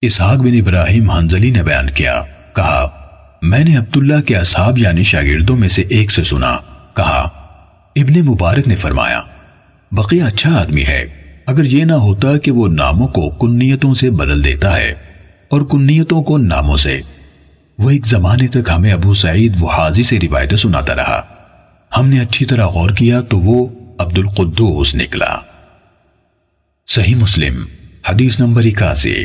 اسحاق بن ابراہیم حنزلی نے بیان کیا، کہا، میں نے عبداللہ کے اصحاب یعنی شاگردوں میں سے ایک سے سنا، کہا، ابن مبارک نے فرمایا بقیہ اچھا آدمی ہے، اگر یہ نہ ہوتا کہ وہ ناموں کو کنیتوں سے بدل دیتا ہے اور کنیتوں کو ناموں سے۔ وہ ایک زمانے تک ہمیں ابو سعید وہ حاضی سے روایتیں سناتا رہا۔ ہم نے اچھی طرح غور کیا تو وہ عبد القدوس نکلا۔ صحیح مسلم، حدیث نمبر اکاسی۔